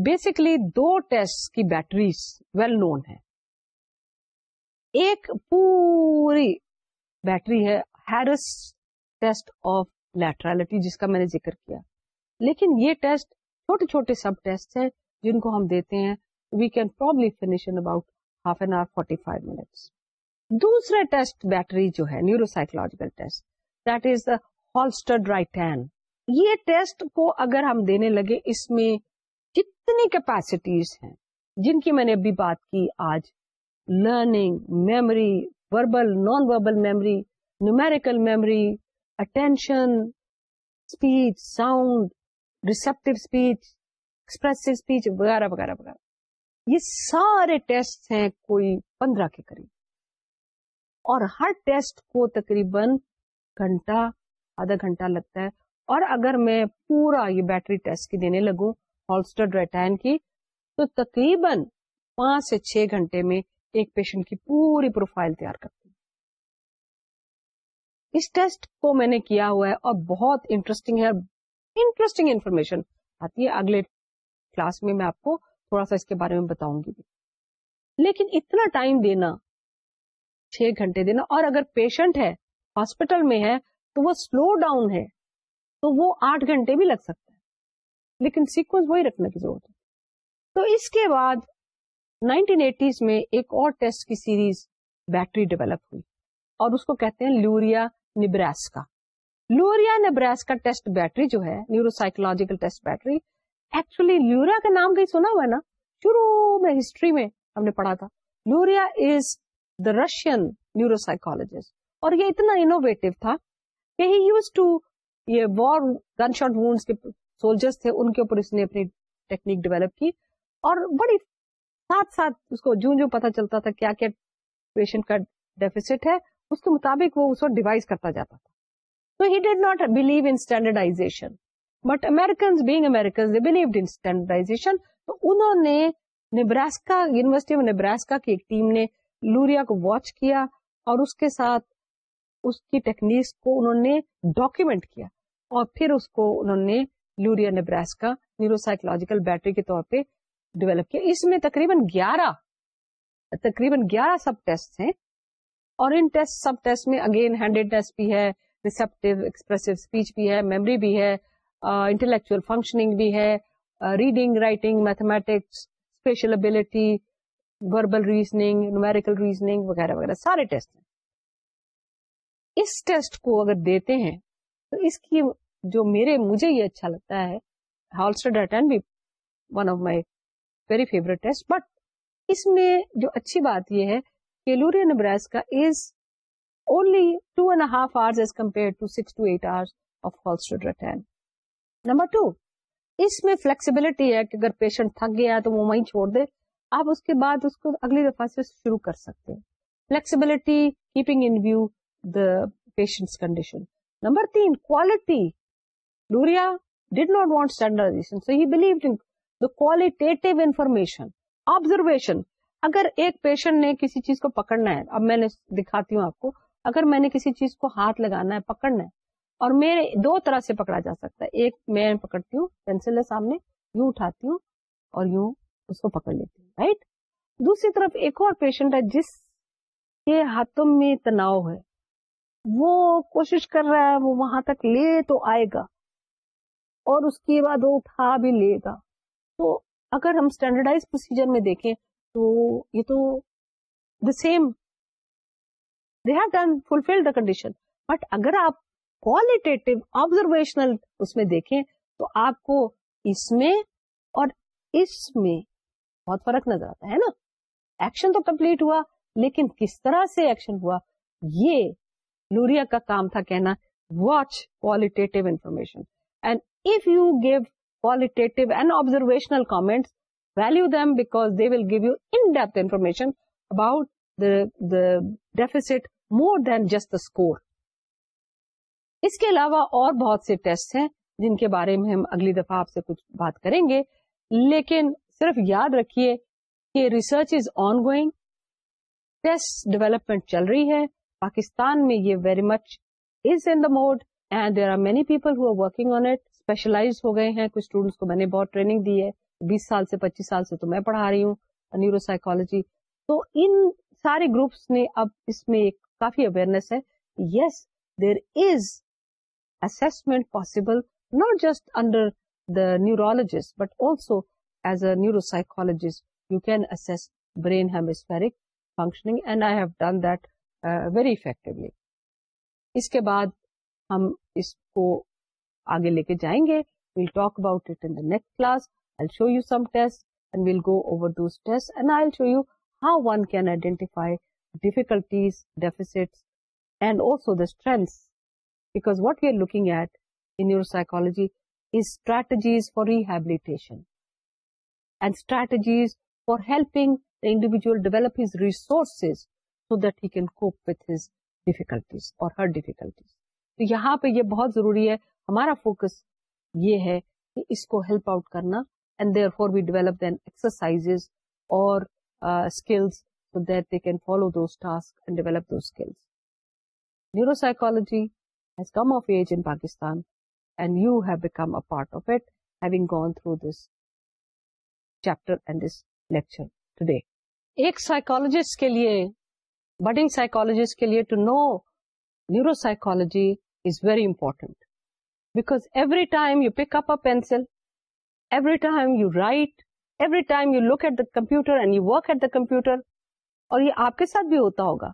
بیسکلی دو ٹیسٹ کی بیٹریز ویل نون ہے ایک پوری بیٹری ہے ہیرس ٹیسٹ آف لیٹرالٹی جس کا میں نے ذکر کیا لیکن یہ ٹیسٹ چھوٹے چھوٹے سب ٹیسٹ ہیں جن کو ہم دیتے ہیں we can probably finish in about half an hour forty five minutes دوسرا ٹیسٹ بیٹری جو ہے neuro neuropsychological test that is Halstead right hand یہ ٹیسٹ کو اگر ہم دینے لگے اس میں جتنی کیپیسٹیز ہیں جن کی میں نے ابھی بات کی آج learning memory memory verbal verbal non numerical memory attention speech sound receptive speech express speech وغیرہ وغیرہ وغیرہ یہ سارے ٹیسٹ ہیں کوئی پندرہ کے قریب اور ہر ٹیسٹ کو تقریباً گھنٹہ آدھا گھنٹہ لگتا ہے اور اگر میں پورا یہ بیٹری ٹیسٹ کی دینے لگوں ہالسٹر کی تو تقریباً پانچ سے چھ گھنٹے میں ایک پیشنٹ کی پوری پروفائل تیار کرتی اس ٹیسٹ کو میں نے کیا ہوا ہے اور بہت انٹرسٹنگ ہے انٹرسٹنگ انفارمیشن آتی ہے اگلے کلاس میں میں آپ کو تھوڑا سا اس کے بارے میں بتاؤں گی بھی لیکن اتنا ٹائم دینا چھ گھنٹے دینا اور اگر پیشنٹ ہے ہاسپٹل میں ہے تو وہ سلو ڈاؤن ہے تو وہ آٹھ گھنٹے بھی لگ سکتا ہے لیکن سیکوینس وہی رکھنے کی ضرورت ہے تو اس کے بعد نائنٹین ایٹیز میں ایک اور ٹیسٹ کی سیریز بیٹری ڈیولپ ہوئی اور اس کو کہتے ہیں لوریا نیبریس کا لوریا نیبریس کا ٹیسٹ بیٹری جو ہے neuro test battery actually Luria کا نام کہیں سنا ہوا ہے نا شروع میں ہسٹری میں ہم نے پڑھا تھا Luria is the Russian neuropsychologist اور یہ اتنا انوویٹو تھا کہ ہی یوز ٹو یہ وار گن شاٹ وونڈس کے سولجرس تھے ان کے اوپر اس نے اپنی ٹیکنیک ڈیولپ کی اور بڑی ساتھ ساتھ اس کو جوں جو پتا چلتا تھا کیا کیا پیشنٹ کا ڈیفیسٹ ہے اس کے مطابق وہ اس کو ڈیوائز کرتا جاتا تھا تو ہی did not believe in standardization but Americans being Americans believed standardization تو انہوں نے نیبراسکا یونیورسٹی آف نیبراسکا کی ایک ٹیم نے لوریا کو واچ کیا اور اس کے ساتھ اس کی ٹیکنیکس کو انہوں نے ڈاکیومینٹ کیا اور پھر اس کو انہوں نے لوریا نبراس کا سائیکولوجیکل بیٹری کے طور پہ ڈیولپ کیا اس میں تقریباً گیارہ تقریباً گیارہ سب ٹیسٹ ہیں اور ان ٹیسٹ سب ٹیسٹ میں اگین ہینڈیڈ ٹیسٹ بھی ہے ریسپٹیو ایکسپریسو اسپیچ بھی ہے میموری بھی ہے انٹلیکچوئل فنکشننگ بھی ہے reading writing mathematics spatial ability verbal reasoning numerical reasoning وغیرہ وغیرہ سارے ٹیسٹ ہیں اس ٹیسٹ کو اگر دیتے ہیں تو اس کی جو میرے مجھے یہ اچھا لگتا ہے ہالسٹرڈن بھی one of my very favourite test but اس میں جو اچھی بات یہ ہے کہ لوریا نبراس کا is only two and half hour as compare to six to eight hour of Halstead number two اس میں فلیکسیبلٹی ہے کہ اگر پیشنٹ تھک گیا تو وہ وہیں چھوڑ دے آپ اس کے بعد اس کو اگلی دفعہ سے شروع کر سکتے ہیں flexibility keeping in view standardization. Condition number تین quality did qualitative information. Observation اگر ایک پیشنٹ نے کسی چیز کو پکڑنا ہے اب میں نے دکھاتی ہوں آپ کو اگر میں نے کسی چیز کو ہاتھ لگانا ہے پکڑنا ہے اور میں دو طرح سے پکڑا جا سکتا ہے ایک میں پکڑتی ہوں پینسل ہے سامنے یوں اٹھاتی ہوں اور یوں اس کو پکڑ لیتی ہوں رائٹ دوسری طرف ایک اور پیشنٹ ہے جس کے ہاتھوں میں تناؤ ہے وہ کوشش کر رہا ہے وہ وہاں تک لے تو آئے گا اور اس کے بعد وہ اٹھا بھی لے گا تو اگر ہم اسٹینڈرڈائز پروسیجر میں دیکھیں تو یہ تو the same they have done fulfil the condition but اگر آپ آبزرویشنل اس میں دیکھیں تو آپ کو اس میں اور اس میں بہت فرق نظر آتا ہے نا ایکشن تو کمپلیٹ ہوا لیکن کس طرح سے ایکشن ہوا یہ نوریا کا کام تھا کہنا watch qualitative information and if you give qualitative and observational comment value them because they will give you in depth information about deficit more than just the score اس کے علاوہ اور بہت سے ٹیسٹ ہیں جن کے بارے میں ہم اگلی دفعہ آپ سے کچھ بات کریں گے لیکن صرف یاد رکھیے کہ research is ongoing test development چل رہی ہے پاکستان میں یہ very much is in the mode and there are many people who are working on it specialise ہو گئے ہیں کچھ اسٹوڈینٹس کو میں نے بہت ٹریننگ دی ہے بیس سال سے پچیس سال سے تو میں پڑھا رہی ہوں نیورو سائیکالوجی تو ان سارے گروپس نے اب اس میں ایک کافی اویئرنیس ہے yes there is assessment possible not just under the neurologist but also as a neuro neuropsychologist you can cans brain hemispheric functioning and I have done the very effectively اس کے بعد ہم اس کو آگے لے کے جائیں گے we'll talk about it in next class I show you some test and we'll go over those test and I show you how one can identify difficulties deficit and also the strength because what you are looking at in your psychology is strategies for rehabilitation and strategies for helping individual develop his resources so that he can can cope with his difficulties difficulties اور اور ہر تو یہاں پہ یہ یہ بہت ضروری ہے ہے ہمارا فوکس کہ اس کو ہیلپ آؤٹ کرنا and and therefore we develop develop then exercise skills skills so that they follow those those task neuro psychology has come of of age in Pakistan and and you have become a part it having gone through this this chapter lecture today ایک سائیکالوجسٹ کے لیے بڈنگ سائیکولوجسٹ کے لیے to know neuro psychology is very important because every time you pick up a pencil every time you write every time you look at the computer and you work at the computer اور یہ آپ کے ساتھ بھی ہوتا ہوگا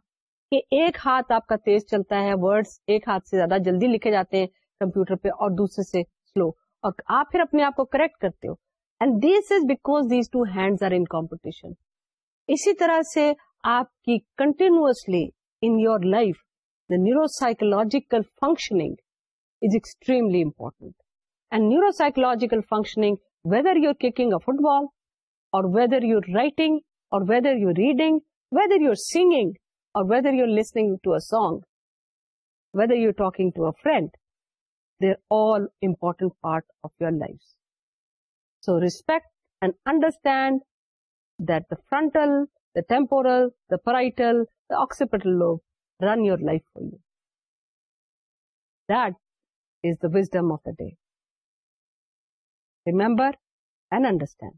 کہ ایک ہاتھ آپ کا تیز چلتا ہے ورڈس ایک ہاتھ سے زیادہ جلدی لکھے جاتے ہیں کمپیوٹر پہ اور دوسرے سے سلو اور آپ پھر اپنے آپ کو کریکٹ کرتے ہو and this is because these two hands are in competition اسی طرح سے آپ کی continuously in your life the neuro psychological functioning is extremely important and neuro psychological functioning whether you kicking a football or whether you writing or whether you reading whether you singing or whether you listening to a song whether you talking to a friend they all important part of your life so respect and understand that the frontal the temporal, the parietal, the occipital lobe run your life for you. That is the wisdom of the day. Remember and understand.